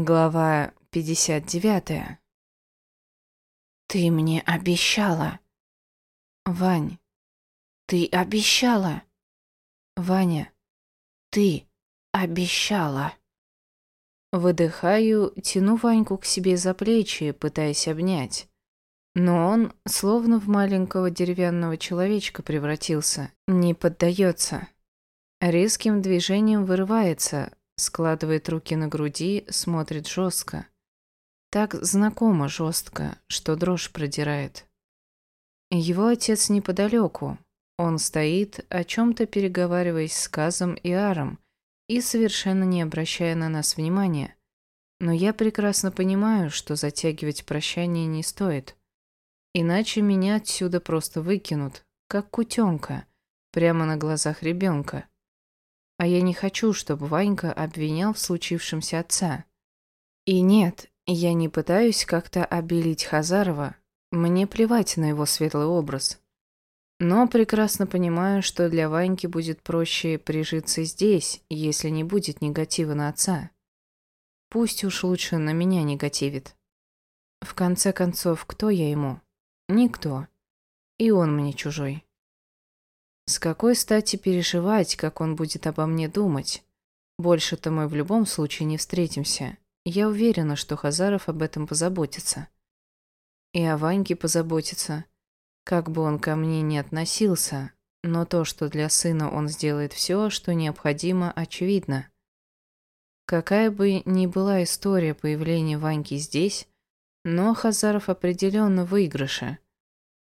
Глава 59. Ты мне обещала. Вань, ты обещала. Ваня, ты обещала. Выдыхаю, тяну Ваньку к себе за плечи, пытаясь обнять. Но он, словно в маленького деревянного человечка превратился, не поддается. Резким движением вырывается, Складывает руки на груди, смотрит жестко. Так знакомо жестко, что дрожь продирает. Его отец неподалеку. Он стоит, о чем-то переговариваясь с Казом и Аром, и совершенно не обращая на нас внимания. Но я прекрасно понимаю, что затягивать прощание не стоит. Иначе меня отсюда просто выкинут, как кутенка, прямо на глазах ребенка. А я не хочу, чтобы Ванька обвинял в случившемся отца. И нет, я не пытаюсь как-то обелить Хазарова. Мне плевать на его светлый образ. Но прекрасно понимаю, что для Ваньки будет проще прижиться здесь, если не будет негатива на отца. Пусть уж лучше на меня негативит. В конце концов, кто я ему? Никто. И он мне чужой. С какой стати переживать, как он будет обо мне думать? Больше-то мы в любом случае не встретимся. Я уверена, что Хазаров об этом позаботится. И о Ваньке позаботится. Как бы он ко мне не относился, но то, что для сына он сделает все, что необходимо, очевидно. Какая бы ни была история появления Ваньки здесь, но Хазаров определенно выигрыше.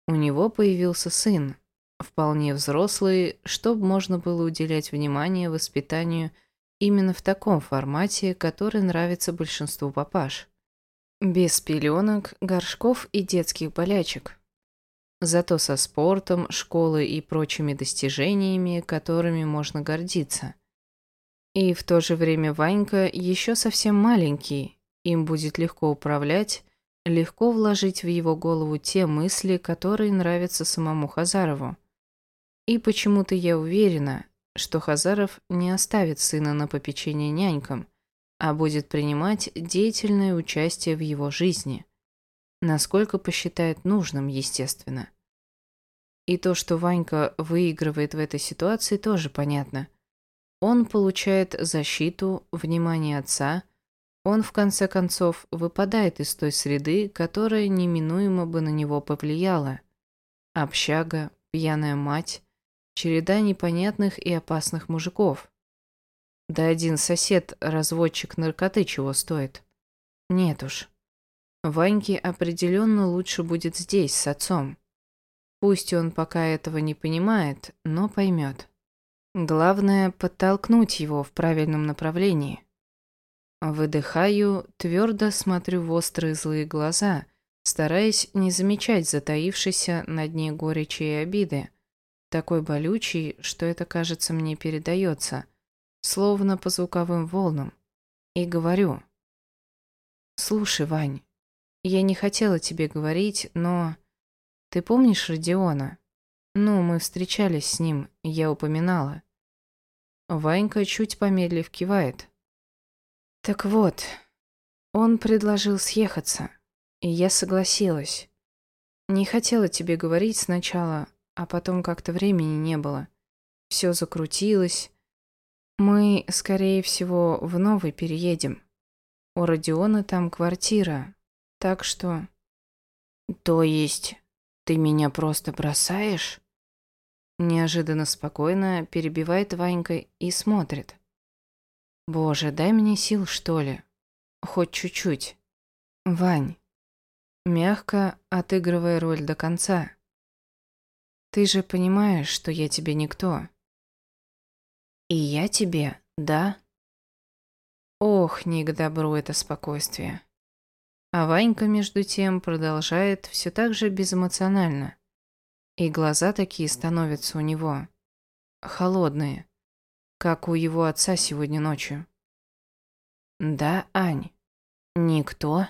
У него появился сын, вполне взрослые, чтобы можно было уделять внимание воспитанию именно в таком формате, который нравится большинству папаш. Без пеленок, горшков и детских болячек. Зато со спортом, школой и прочими достижениями, которыми можно гордиться. И в то же время Ванька еще совсем маленький, им будет легко управлять, легко вложить в его голову те мысли, которые нравятся самому Хазарову. И почему-то я уверена, что Хазаров не оставит сына на попечение нянькам, а будет принимать деятельное участие в его жизни. Насколько посчитает нужным, естественно. И то, что Ванька выигрывает в этой ситуации, тоже понятно. Он получает защиту, внимание отца, он в конце концов выпадает из той среды, которая неминуемо бы на него повлияла. Общага, пьяная мать, череда непонятных и опасных мужиков. Да один сосед, разводчик наркоты, чего стоит. Нет уж. Ваньке определенно лучше будет здесь, с отцом. Пусть он пока этого не понимает, но поймет. Главное – подтолкнуть его в правильном направлении. Выдыхаю, твердо смотрю в острые злые глаза, стараясь не замечать затаившейся на дне горечи и обиды, такой болючий, что это, кажется, мне передается, словно по звуковым волнам, и говорю. «Слушай, Вань, я не хотела тебе говорить, но... Ты помнишь Родиона? Ну, мы встречались с ним, я упоминала». Ванька чуть помедлив кивает. «Так вот, он предложил съехаться, и я согласилась. Не хотела тебе говорить сначала, а потом как-то времени не было. Все закрутилось. Мы, скорее всего, в новый переедем. У Родиона там квартира, так что... То есть, ты меня просто бросаешь? Неожиданно спокойно перебивает Ванька и смотрит. Боже, дай мне сил, что ли. Хоть чуть-чуть. Вань. Мягко отыгрывая роль до конца. Ты же понимаешь, что я тебе никто. И я тебе, да? Ох, не к добру это спокойствие. А Ванька, между тем, продолжает все так же безэмоционально. И глаза такие становятся у него. Холодные. Как у его отца сегодня ночью. Да, Ань? Никто?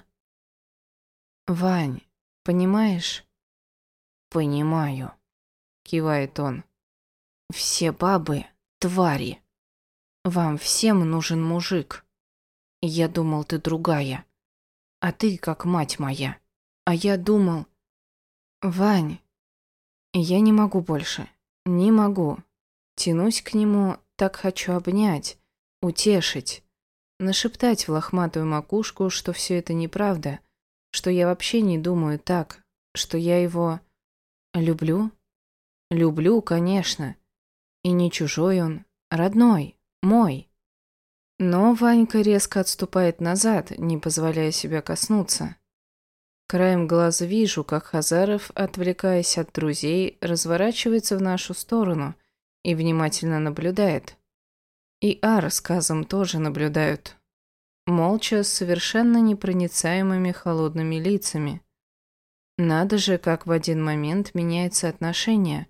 Вань, понимаешь? Понимаю кивает он. Все бабы – твари. Вам всем нужен мужик. Я думал, ты другая. А ты как мать моя. А я думал... Вань, я не могу больше. Не могу. Тянусь к нему, так хочу обнять, утешить, нашептать в лохматую макушку, что все это неправда, что я вообще не думаю так, что я его люблю. Люблю, конечно. И не чужой он, родной, мой. Но Ванька резко отступает назад, не позволяя себя коснуться. Краем глаза вижу, как Хазаров, отвлекаясь от друзей, разворачивается в нашу сторону и внимательно наблюдает. И Ар с Казом тоже наблюдают. Молча, с совершенно непроницаемыми холодными лицами. Надо же, как в один момент меняется отношение.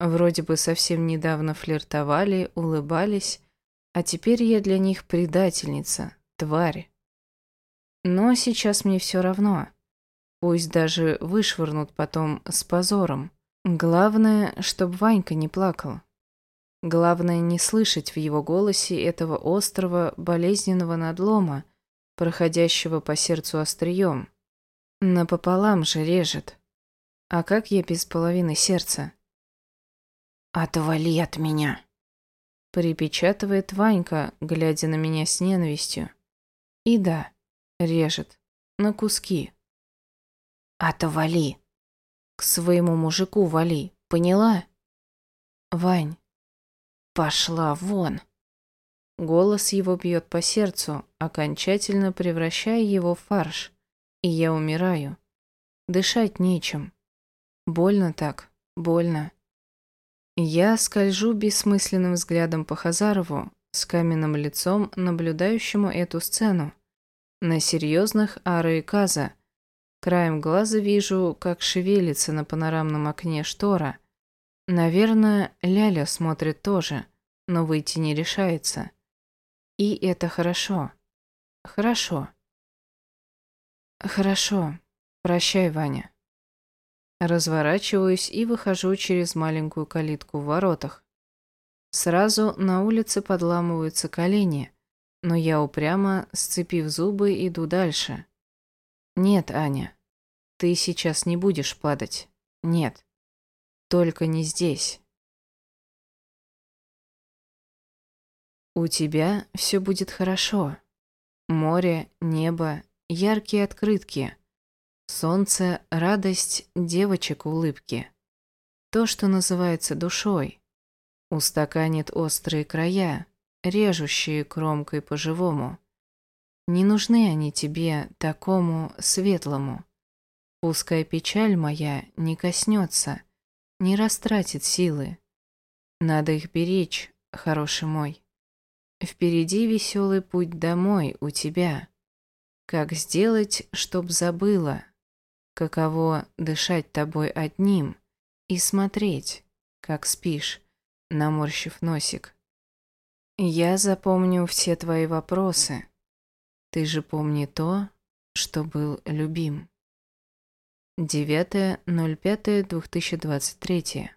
Вроде бы совсем недавно флиртовали, улыбались, а теперь я для них предательница, тварь. Но сейчас мне все равно. Пусть даже вышвырнут потом с позором. Главное, чтобы Ванька не плакал. Главное не слышать в его голосе этого острого, болезненного надлома, проходящего по сердцу острием. Напополам же режет. А как я без половины сердца? «Отвали от меня!» Припечатывает Ванька, глядя на меня с ненавистью. И да, режет. На куски. «Отвали!» «К своему мужику вали, поняла?» «Вань, пошла вон!» Голос его бьет по сердцу, окончательно превращая его в фарш. И я умираю. Дышать нечем. Больно так, больно. Я скольжу бессмысленным взглядом по Хазарову, с каменным лицом, наблюдающему эту сцену. На серьезных Ара и Каза. Краем глаза вижу, как шевелится на панорамном окне штора. Наверное, Ляля смотрит тоже, но выйти не решается. И это хорошо. Хорошо. Хорошо. Прощай, Ваня. Разворачиваюсь и выхожу через маленькую калитку в воротах. Сразу на улице подламываются колени, но я упрямо, сцепив зубы, иду дальше. Нет, Аня, ты сейчас не будешь падать. Нет. Только не здесь. У тебя все будет хорошо. Море, небо, яркие открытки. Солнце, радость, девочек улыбки. То, что называется душой. Устаканит острые края, режущие кромкой по-живому. Не нужны они тебе, такому светлому. Пускай печаль моя не коснется, не растратит силы. Надо их беречь, хороший мой. Впереди веселый путь домой у тебя. Как сделать, чтоб забыла, каково дышать тобой одним и смотреть, как спишь, наморщив носик. Я запомню все твои вопросы. Ты же помни то, что был любим. 9.05.2023